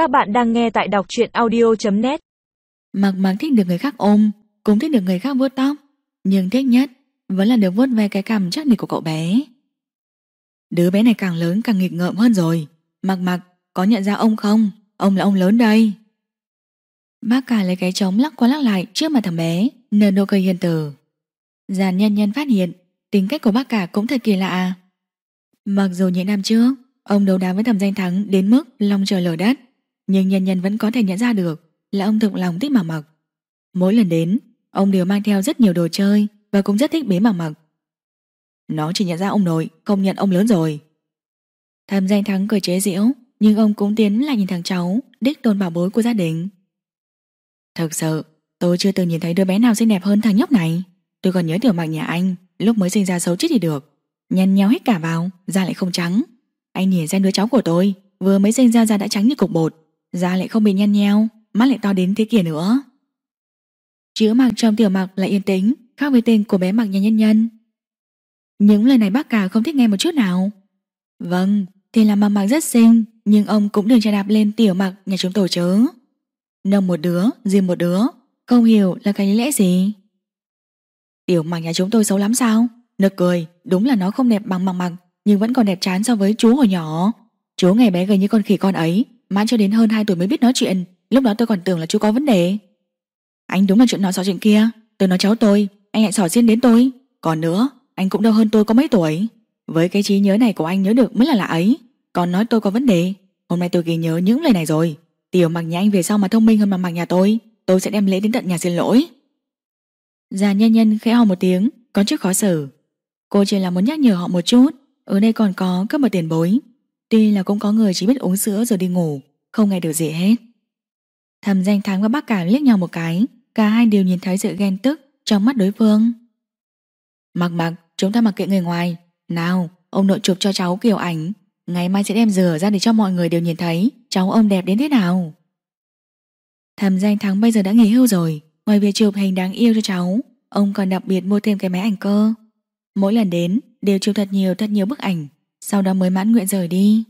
Các bạn đang nghe tại đọc truyện audio.net Mặc mặc thích được người khác ôm, Cũng thích được người khác vuốt tóc, Nhưng thích nhất vẫn là được vuốt ve cái cằm chắc nịch của cậu bé. Đứa bé này càng lớn càng nghịch ngợm hơn rồi. Mặc mặc có nhận ra ông không? Ông là ông lớn đây. Bác cả lấy cái trống lắc qua lắc lại Trước mặt thằng bé, Nở nụ cười hiền từ. Giàn nhân nhân phát hiện, Tính cách của bác cả cũng thật kỳ lạ. Mặc dù những năm trước, Ông đấu đá với thầm danh thắng đến mức lòng trời lở đất nhưng nhân nhân vẫn có thể nhận ra được Là ông thực lòng thích mặc mặc Mỗi lần đến, Ông đều mang theo rất nhiều đồ chơi Và cũng rất thích bế mặc mặc Nó chỉ nhận ra ông nội Không nhận ông lớn rồi. Thầm danh thắng cười chế giễu Nhưng ông cũng tiến lại nhìn thằng cháu, Đích tôn bảo bối của gia đình. Thực sự, tôi chưa từng nhìn thấy đứa bé nào xinh đẹp hơn thằng nhóc này. Tôi còn nhớ tiểu mặc nhà anh, Lúc mới sinh ra xấu chết thì được. Nhăn nhau hết cả vào, Da lại không trắng. Anh nhìn xem đứa cháu của tôi, Vừa mới sinh ra da đã trắng như cục bột. Da lại không bị nhăn nheo Mắt lại to đến thế kia nữa. Chữ mặc trong tiểu mặc lại yên tĩnh Khác với tên của bé mặc nhà nhân nhân. Những lời này bác cả không thích nghe một chút nào. Vâng Thì là mặc mặc rất xinh Nhưng ông cũng đừng cho đạp lên tiểu mặc nhà chúng tôi chớ Nông một đứa, riêng một đứa Không hiểu là cái lý lẽ gì. Tiểu mặc nhà chúng tôi xấu lắm sao? Nực cười, đúng là nó không đẹp bằng mặc mặc Nhưng vẫn còn đẹp chán so với chú hồi nhỏ. Chú ngày bé gầy như con khỉ con ấy Mãi cho đến hơn 2 tuổi mới biết nói chuyện Lúc đó tôi còn tưởng là chú có vấn đề. Anh đúng là chuyện nói xỏ chuyện kia Tôi nói cháu tôi, anh lại xỏ riêng đến tôi. Còn nữa, anh cũng đâu hơn tôi có mấy tuổi. Với cái trí nhớ này của anh nhớ được mới là lạ ấy. Còn nói tôi có vấn đề Hôm nay tôi ghi nhớ những lời này rồi. Tiểu mặc nhà anh về sau mà thông minh hơn mà mặc nhà tôi Tôi sẽ đem lễ đến tận nhà xin lỗi. Già nhân nhân khẽ ho một tiếng Có chút khó xử. Cô chỉ là muốn nhắc nhở họ một chút Ở đây còn có các bậc tiền bối. Tuy là cũng có người chỉ biết uống sữa rồi đi ngủ, Không nghe được gì hết. Thầm danh thắng và bác cả liếc nhau một cái, Cả hai đều nhìn thấy sự ghen tức Trong mắt đối phương. Mặc mặc, chúng ta mặc kệ người ngoài. Nào, ông nội chụp cho cháu kiểu ảnh. Ngày mai sẽ đem rửa ra để cho mọi người đều nhìn thấy Cháu ông đẹp đến thế nào. Thầm danh thắng bây giờ đã nghỉ hưu rồi. Ngoài việc chụp hình đáng yêu cho cháu, Ông còn đặc biệt mua thêm cái máy ảnh cơ. Mỗi lần đến, đều chụp thật nhiều thật nhiều bức ảnh. Sau đó mới mãn nguyện rời đi.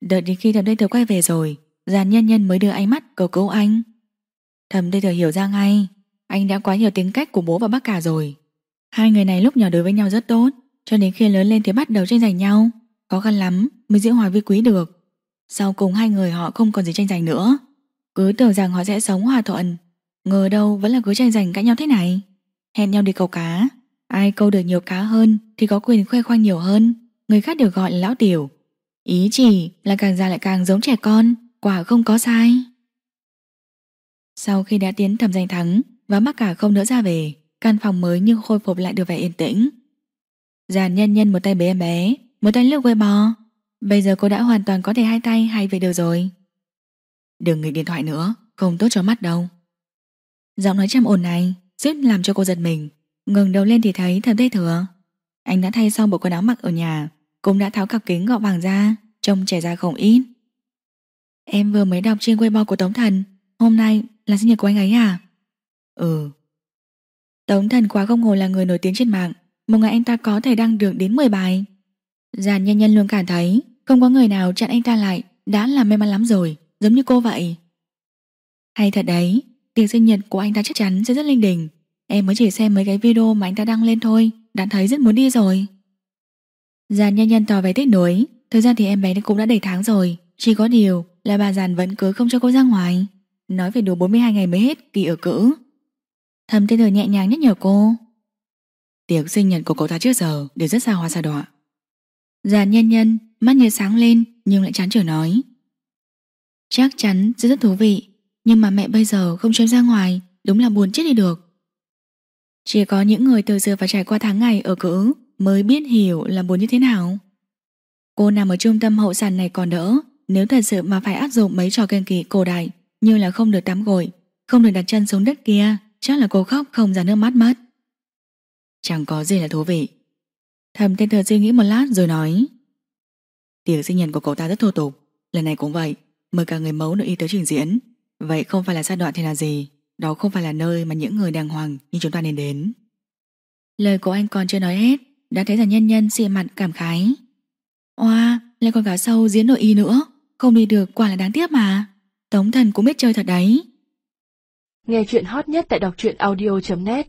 Đợi đến khi thầm đây thừa quay về rồi Giàn nhân nhân mới đưa ánh mắt cầu cứu anh. Thầm đây thừa hiểu ra ngay, Anh đã quá hiểu tính cách của bố và bác cả rồi. Hai người này lúc nhỏ đối với nhau rất tốt, Cho đến khi lớn lên thì bắt đầu tranh giành nhau. Khó khăn lắm mới giữ hòa vi quý được. Sau cùng hai người họ không còn gì tranh giành nữa. Cứ tưởng rằng họ sẽ sống hòa thuận, Ngờ đâu vẫn là cứ tranh giành cãi nhau thế này. Hẹn nhau đi câu cá. Ai câu được nhiều cá hơn Thì có quyền khoe khoang nhiều hơn. Người khác được gọi là lão tiểu Ý chỉ là càng già lại càng giống trẻ con Quả không có sai. Sau khi đã tiến thầm giành thắng Và mắc cả không nữa ra về Căn phòng mới như khôi phục lại được vẻ yên tĩnh. Giàn nhân nhân một tay bế em bé Một tay lướt với bò Bây giờ cô đã hoàn toàn có thể hai tay hay về được rồi. Đừng nghịch điện thoại nữa Không tốt cho mắt đâu. Giọng nói trầm ổn này Rất làm cho cô giật mình. Ngẩng đầu lên thì thấy thầm tê thừa. Anh đã thay xong bộ quần áo mặc ở nhà cũng đã tháo cặp kính gọng vàng ra, Trông trẻ ra không ít. Em vừa mới đọc trên Weibo của Tống Thần, Hôm nay là sinh nhật của anh ấy à? Ừ. Tống Thần quá không hồ là người nổi tiếng trên mạng, Một ngày anh ta có thể đăng được đến 10 bài. Giàn nhân nhân luôn cảm thấy, Không có người nào chặn anh ta lại, Đã là may mắn lắm rồi, Giống như cô vậy. Hay thật đấy, Tiệc sinh nhật của anh ta chắc chắn sẽ rất linh đình. Em mới chỉ xem mấy cái video mà anh ta đăng lên thôi, Đã thấy rất muốn đi rồi. Giàn nhân nhân tỏ vẻ tiếc nuối Thời gian thì em bé cũng đã đầy tháng rồi. Chỉ có điều là bà giàn vẫn cứ không cho cô ra ngoài. Nói về đủ 42 ngày mới hết kỳ ở cữ Thầm tên thời nhẹ nhàng nhắc nhở cô. Tiệc sinh nhật của cậu ta trước giờ Đều rất xa hoa xa đọa. Giàn nhân nhân mắt như sáng lên Nhưng lại chán trở nói. Chắc chắn sẽ rất thú vị Nhưng mà mẹ bây giờ không cho em ra ngoài Đúng là buồn chết đi được. Chỉ có những người từ giờ và trải qua tháng ngày ở cữ Mới biết hiểu là buồn như thế nào. Cô nằm ở trung tâm hậu sản này còn đỡ Nếu thật sự mà phải áp dụng mấy trò kiên kỳ cổ đại Như là không được tắm gội Không được đặt chân xuống đất kia Chắc là cô khóc không ra nước mắt mất. Chẳng có gì là thú vị. Thầm tên thừa suy nghĩ một lát rồi nói Tiệc sinh nhật của cậu ta rất thô tục Lần này cũng vậy Mời cả người mẫu nữ y tới trình diễn. Vậy không phải là giai đoạn thì là gì? Đó không phải là nơi mà những người đàng hoàng Như chúng ta nên đến. Lời của anh còn chưa nói hết đã thấy là nhân nhân xịa mặt cảm khái. Oa, lại còn cả sâu diễn nội y nữa. Không đi được quả là đáng tiếc mà. Tống thần cũng biết chơi thật đấy. Nghe chuyện hot nhất tại đọc truyện audio.net